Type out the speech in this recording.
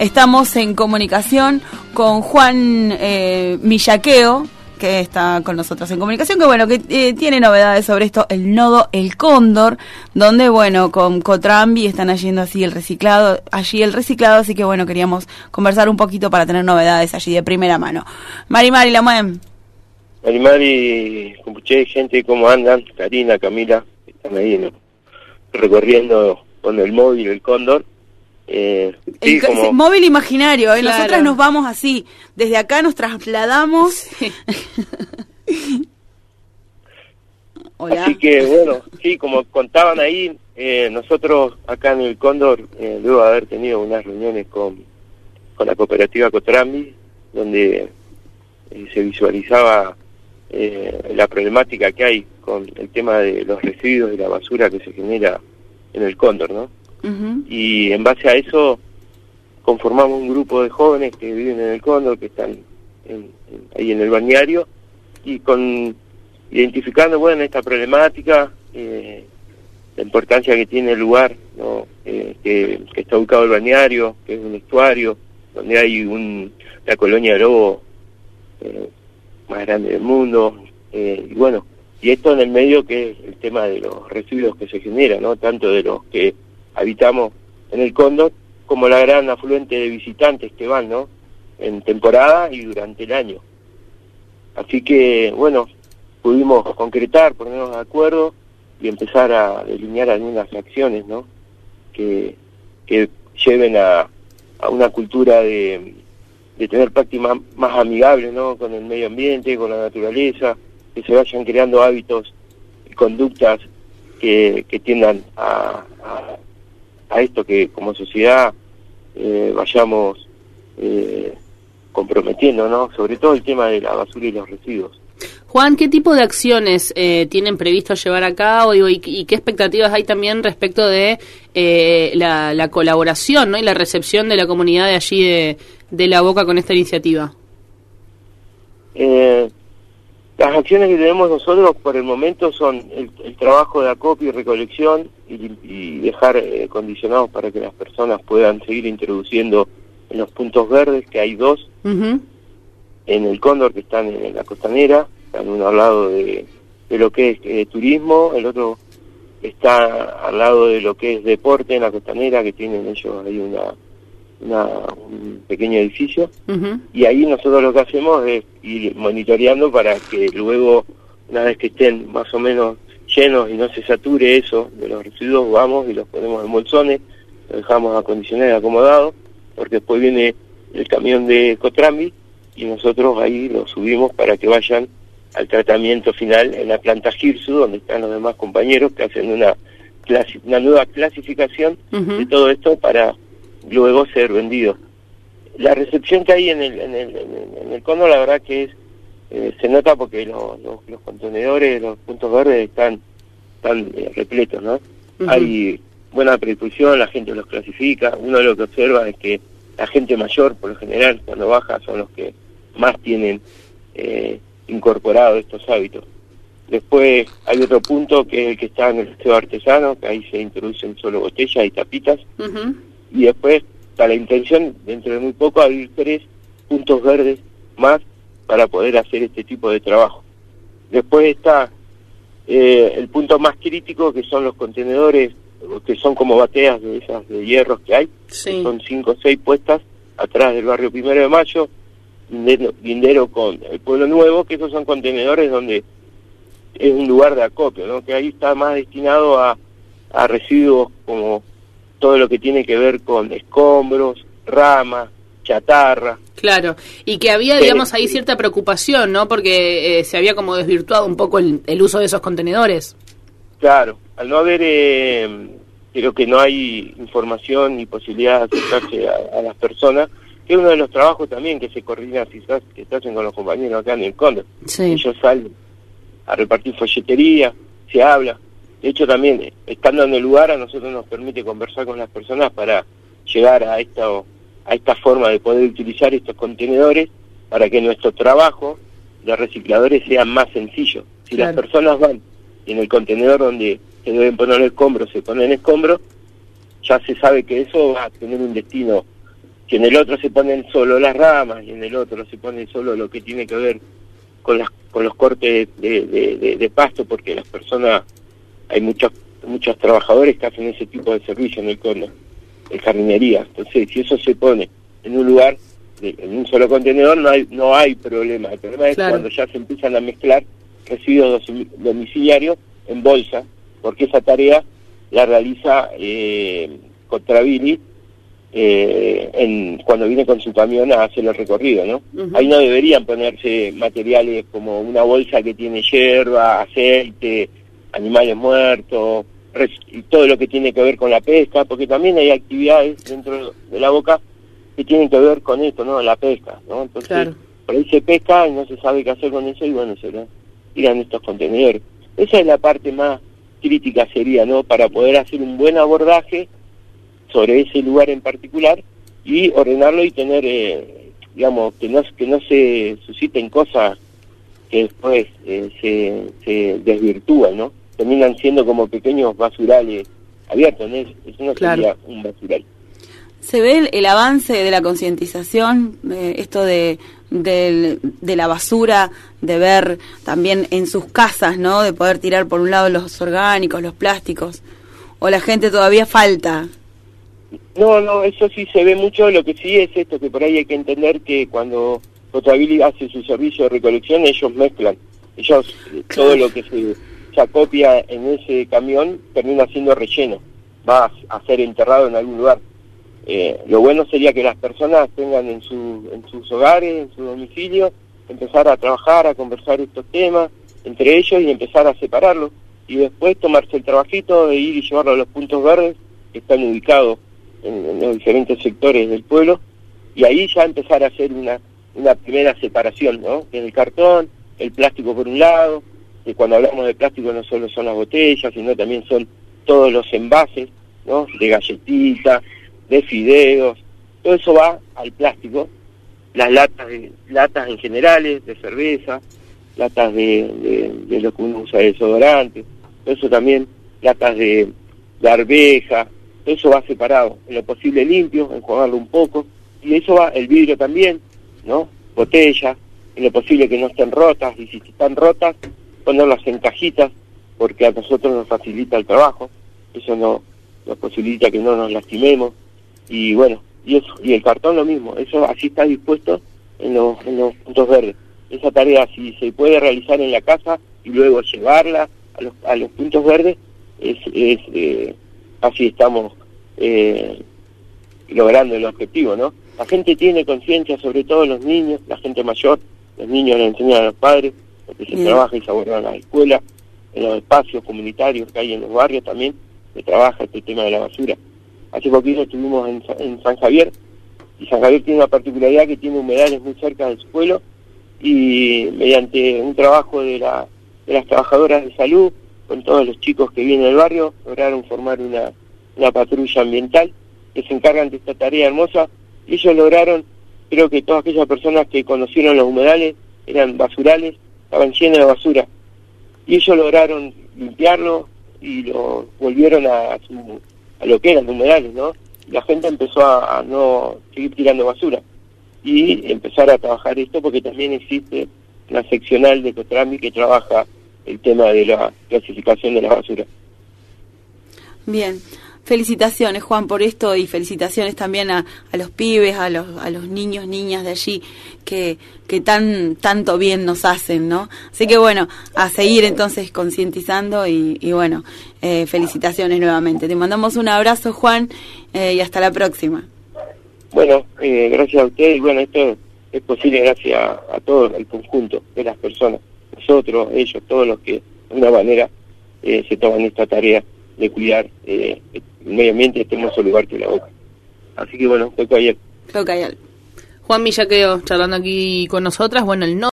estamos en comunicación con Juan eh, Millaqueo, que está con nosotros en comunicación, que bueno, que eh, tiene novedades sobre esto, el nodo El Cóndor, donde bueno, con Cotrambi están haciendo así el reciclado, allí el reciclado, así que bueno, queríamos conversar un poquito para tener novedades allí de primera mano. Mari Mari, la mueven. Mari Mari, escuché gente, ¿cómo andan? Karina, Camila, están ahí ¿no? recorriendo con el móvil el Cóndor. Eh, sí, como... Móvil imaginario, ¿eh? nosotras nos vamos así, desde acá nos trasladamos. Hola. Así que bueno, sí, como contaban ahí, eh, nosotros acá en el Cóndor, eh, luego de haber tenido unas reuniones con, con la cooperativa Cotrambi, donde eh, se visualizaba eh, la problemática que hay con el tema de los residuos y la basura que se genera en el Cóndor, ¿no? Y en base a eso conformamos un grupo de jóvenes que viven en el Cóndor, que están ahí en el balneario, y con identificando, bueno, esta problemática, eh, la importancia que tiene el lugar, ¿no? Eh, que, está ubicado el balneario, que es un estuario, donde hay un, la colonia de lobo eh, más grande del mundo, eh, y bueno, y esto en el medio que es el tema de los residuos que se generan, ¿no? Tanto de los que habitamos en el Cóndor como la gran afluente de visitantes que van, ¿no? En temporada y durante el año. Así que, bueno, pudimos concretar, ponernos de acuerdo y empezar a delinear algunas acciones, ¿no? Que, que lleven a, a una cultura de, de tener prácticas más, amigables ¿no? con el medio ambiente, con la naturaleza, que se vayan creando hábitos y conductas que, que tiendan a, a, esto que como sociedad eh, vayamos eh, comprometiendo, ¿no? sobre todo el tema de la basura y los residuos. Juan, ¿qué tipo de acciones eh, tienen previsto llevar a cabo y, qué expectativas hay también respecto de eh, la, colaboración ¿no? y la recepción de la comunidad de allí de, La Boca con esta iniciativa? Eh, las acciones que tenemos nosotros por el momento son el, trabajo de acopio y recolección y, dejar condicionados para que las personas puedan seguir introduciendo en los puntos verdes, que hay dos, en el Cóndor que están en la costanera, uno al lado de, lo que es eh, turismo, el otro está al lado de lo que es deporte en la costanera, que tienen ellos ahí una, un pequeño edificio, y ahí nosotros lo que hacemos es ir monitoreando para que luego, una vez que estén más o menos llenos y no se sature eso de los residuos, vamos y los ponemos en bolsones, los dejamos acondicionados y acomodados, porque después viene el camión de Cotrambi y nosotros ahí los subimos para que vayan al tratamiento final en la planta GIRSU, donde están los demás compañeros que hacen una, una nueva clasificación de todo esto para luego ser vendido. La recepción que hay en el, en el, en el cono, la verdad que es eh, se nota porque los, los, contenedores, los puntos verdes están, están eh, repletos, ¿no? Hay buena predisposición, la gente los clasifica, uno lo que observa es que la gente mayor, por lo general, cuando baja, son los que más tienen eh, incorporado estos hábitos. Después hay otro punto que es el que está en el estado artesano, que ahí se introducen solo botellas y tapitas. Y después está la intención, dentro de muy poco, abrir tres puntos verdes más para poder hacer este tipo de trabajo. Después está eh, el punto más crítico, que son los contenedores, que son como bateas de esas de hierros que hay, son cinco o seis puestas atrás del barrio Primero de Mayo, Lindero con el Pueblo Nuevo, que esos son contenedores donde es un lugar de acopio, ¿no? que ahí está más destinado a, a residuos como todo lo que tiene que ver con escombros, ramas, chatarra. Claro, y que había, digamos, ahí cierta preocupación, ¿no? Porque eh, se había como desvirtuado un poco el, uso de esos contenedores. Claro, al no haber, eh, creo que no hay información ni posibilidad de acercarse a las personas, es uno de los trabajos también que se coordina quizás que se hacen con los compañeros acá en el Cóndor. Ellos salen a repartir folletería, se habla. De hecho también, estando en el lugar, a nosotros nos permite conversar con las personas para llegar a esta, a esta forma de poder utilizar estos contenedores para que nuestro trabajo de recicladores sea más sencillo. Si las personas van en el contenedor donde se deben poner escombros, se ponen escombros, ya se sabe que eso va a tener un destino si en el otro se ponen solo las ramas y en el otro se pone solo lo que tiene que ver con las con los cortes de, de, de, pasto porque las personas hay muchos muchos trabajadores que hacen ese tipo de servicio en el cono en jardinería. Entonces si eso se pone en un lugar en un solo contenedor no hay no hay problema. El problema es cuando ya se empiezan a mezclar residuos domiciliarios en bolsa porque esa tarea la realiza eh, Contravini eh, en, cuando viene con su camión a hacer el recorrido, ¿no? Ahí no deberían ponerse materiales como una bolsa que tiene hierba, aceite, animales muertos, y todo lo que tiene que ver con la pesca, porque también hay actividades dentro de la boca que tienen que ver con esto, ¿no? La pesca, ¿no? Entonces, por ahí se pesca y no se sabe qué hacer con eso y bueno, se tiran estos contenedores. Esa es la parte más crítica sería, ¿no? Para poder hacer un buen abordaje sobre ese lugar en particular y ordenarlo y tener, eh, digamos, que no, que no se susciten cosas que después eh, se, se desvirtúan, ¿no? Terminan siendo como pequeños basurales abiertos, ¿no? Eso no sería un basural. ¿Se ve el, avance de la concientización, eh, esto de, de, de, la basura, de ver también en sus casas, ¿no? De poder tirar por un lado los orgánicos, los plásticos, o la gente todavía falta no, no, eso sí se ve mucho. Lo que sí es esto, que por ahí hay que entender que cuando Potability hace su servicio de recolección, ellos mezclan. Ellos, eh, todo lo que se, acopia en ese camión termina siendo relleno. Va a, ser enterrado en algún lugar. Eh, lo bueno sería que las personas tengan en, su, en sus hogares, en su domicilio, empezar a trabajar, a conversar estos temas entre ellos y empezar a separarlos. Y después tomarse el trabajito de ir y llevarlo a los puntos verdes que están ubicados en, los diferentes sectores del pueblo y ahí ya empezar a hacer una, una primera separación, ¿no? El cartón, el plástico por un lado, que cuando hablamos de plástico no solo son las botellas, sino también son todos los envases, ¿no? De galletitas, de fideos, todo eso va al plástico, las latas de, latas en generales, de cerveza, latas de, de, lo que uno usa de desodorante, todo eso también, latas de, de arveja, eso va separado, en lo posible limpio, enjuagarlo un poco, y eso va el vidrio también, ¿no? Botellas, en lo posible que no estén rotas, y si están rotas, ponerlas en cajitas, porque a nosotros nos facilita el trabajo, eso no nos posibilita que no nos lastimemos, y bueno, y eso, y el cartón lo mismo, eso así está dispuesto en los, en los puntos verdes. Esa tarea si se puede realizar en la casa y luego llevarla a los, a los puntos verdes, es, es eh, así estamos eh, logrando el objetivo, ¿no? La gente tiene conciencia, sobre todo los niños, la gente mayor, los niños le enseñan a los padres, porque se trabaja y se aborda en las escuelas, en los espacios comunitarios que hay en los barrios también, se trabaja este tema de la basura. Hace poquito estuvimos en, San Javier, y San Javier tiene una particularidad que tiene humedales muy cerca del pueblo, y mediante un trabajo de, la, de las trabajadoras de salud, con todos los chicos que vienen del barrio, lograron formar una, una patrulla ambiental que se encargan de esta tarea hermosa. Y ellos lograron, creo que todas aquellas personas que conocieron los humedales, eran basurales, estaban llenos de basura. Y ellos lograron limpiarlo y lo volvieron a, a lo que eran los humedales, ¿no? La gente empezó a, no seguir tirando basura y empezar a trabajar esto porque también existe una seccional de Cotrami que trabaja el tema de la clasificación de la basura. Bien, felicitaciones Juan por esto y felicitaciones también a, a los pibes, a los, a los niños, niñas de allí que, que tan tanto bien nos hacen, ¿no? Así que bueno, a seguir entonces concientizando y, y, bueno, eh, felicitaciones nuevamente. Te mandamos un abrazo Juan eh, y hasta la próxima. Bueno, eh, gracias a usted y bueno, esto es posible gracias a, a todo el conjunto de las personas nosotros, ellos, todos los que de una manera eh, se toman esta tarea de cuidar eh, el medio ambiente, estemos en lugar que la boca. Así que bueno, fue Juan Millaqueo charlando aquí con nosotras. Bueno, el no